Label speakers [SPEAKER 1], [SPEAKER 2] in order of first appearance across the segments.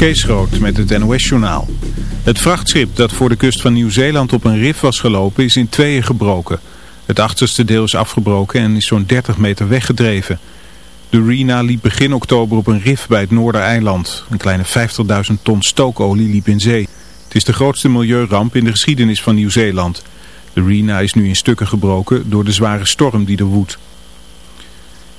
[SPEAKER 1] Kees met het NOS-journaal. Het vrachtschip dat voor de kust van Nieuw-Zeeland op een rif was gelopen is in tweeën gebroken. Het achterste deel is afgebroken en is zo'n 30 meter weggedreven. De Rena liep begin oktober op een rif bij het Noordereiland. Een kleine 50.000 ton stookolie liep in zee. Het is de grootste milieuramp in de geschiedenis van Nieuw-Zeeland. De Rena is nu in stukken gebroken door de zware storm die er woedt.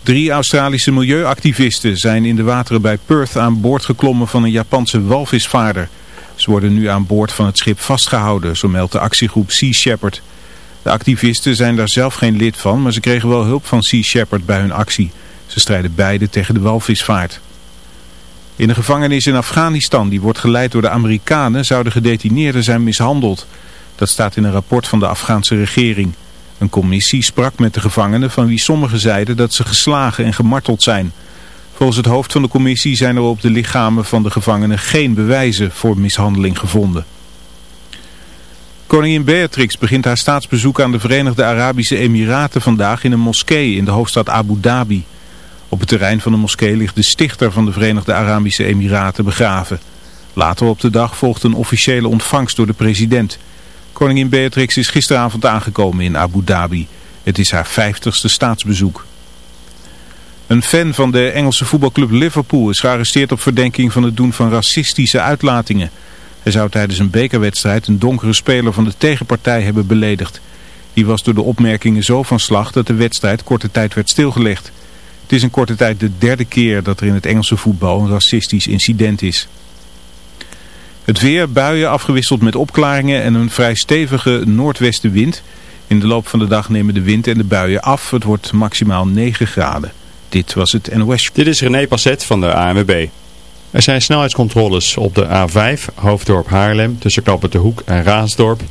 [SPEAKER 1] Drie Australische milieuactivisten zijn in de wateren bij Perth aan boord geklommen van een Japanse walvisvaarder. Ze worden nu aan boord van het schip vastgehouden, zo meldt de actiegroep Sea Shepherd. De activisten zijn daar zelf geen lid van, maar ze kregen wel hulp van Sea Shepherd bij hun actie. Ze strijden beide tegen de walvisvaart. In een gevangenis in Afghanistan, die wordt geleid door de Amerikanen, zouden gedetineerden zijn mishandeld. Dat staat in een rapport van de Afghaanse regering. Een commissie sprak met de gevangenen van wie sommigen zeiden dat ze geslagen en gemarteld zijn. Volgens het hoofd van de commissie zijn er op de lichamen van de gevangenen geen bewijzen voor mishandeling gevonden. Koningin Beatrix begint haar staatsbezoek aan de Verenigde Arabische Emiraten vandaag in een moskee in de hoofdstad Abu Dhabi. Op het terrein van de moskee ligt de stichter van de Verenigde Arabische Emiraten begraven. Later op de dag volgt een officiële ontvangst door de president. Koningin Beatrix is gisteravond aangekomen in Abu Dhabi. Het is haar vijftigste staatsbezoek. Een fan van de Engelse voetbalclub Liverpool is gearresteerd op verdenking van het doen van racistische uitlatingen. Hij zou tijdens een bekerwedstrijd een donkere speler van de tegenpartij hebben beledigd. Die was door de opmerkingen zo van slag dat de wedstrijd korte tijd werd stilgelegd. Het is in korte tijd de derde keer dat er in het Engelse voetbal een racistisch incident is. Het weer, buien afgewisseld met opklaringen en een vrij stevige noordwestenwind. In de loop van de dag nemen de wind en de buien af. Het wordt maximaal 9 graden. Dit was het NOS.
[SPEAKER 2] Dit is René Passet van de ANWB. Er zijn snelheidscontroles op de A5 Hoofddorp Haarlem tussen Knappert de Hoek en Raasdorp.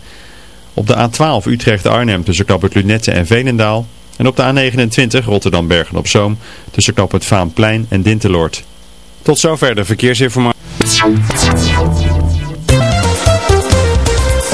[SPEAKER 2] Op de A12 Utrecht-Arnhem tussen Knappert Lunette en Veenendaal. En op de A29 Rotterdam-Bergen-op-Zoom tussen Knappert Vaanplein en Dinteloord. Tot zover de verkeersinformatie.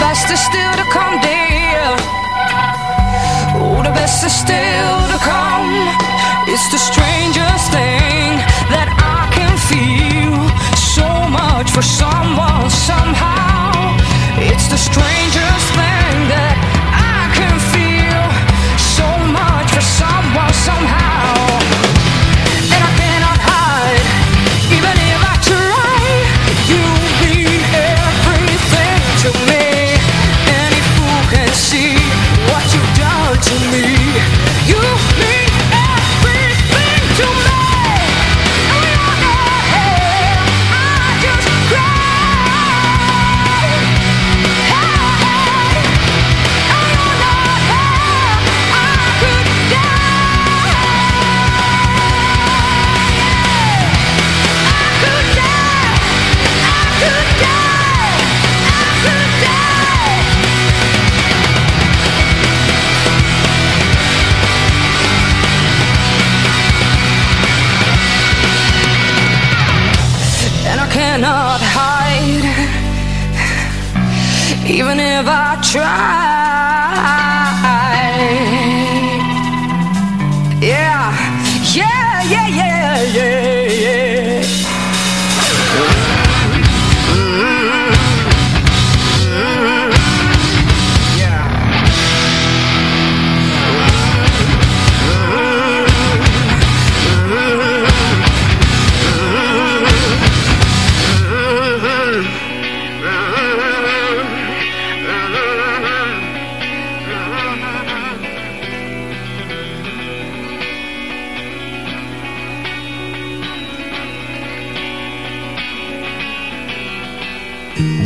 [SPEAKER 3] Best is still to er come, dear. Oh, the best is still to er come. It's the strangest thing that I can feel so much for someone somehow. It's the strangest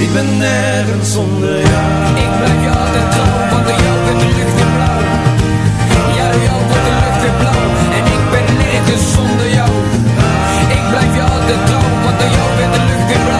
[SPEAKER 4] Ik ben nergens zonder jou.
[SPEAKER 5] Ik blijf je altijd trouw, want door jou wordt de lucht weer blauw. Ja, door jou wordt de lucht weer blauw. En ik ben nergens zonder jou. Ik blijf je altijd trouw, want door jou wordt de lucht weer blauw.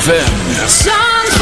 [SPEAKER 6] ZFM.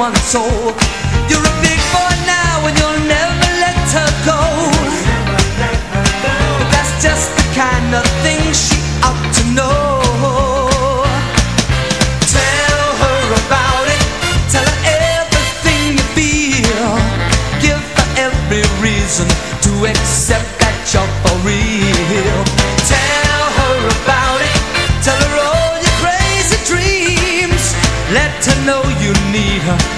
[SPEAKER 4] Someone's soul.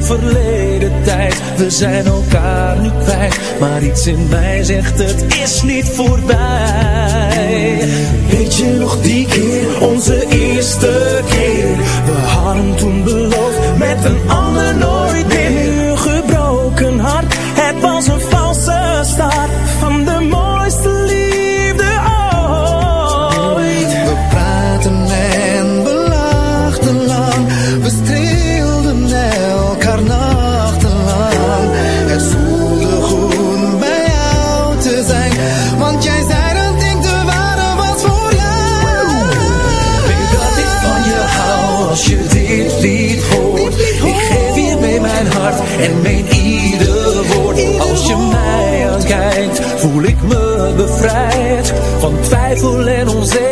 [SPEAKER 7] verleden tijd. We zijn elkaar nu kwijt Maar iets in mij zegt het is niet voorbij. Weet je nog die keer, onze eerste keer? van twijfel en onzekerheid.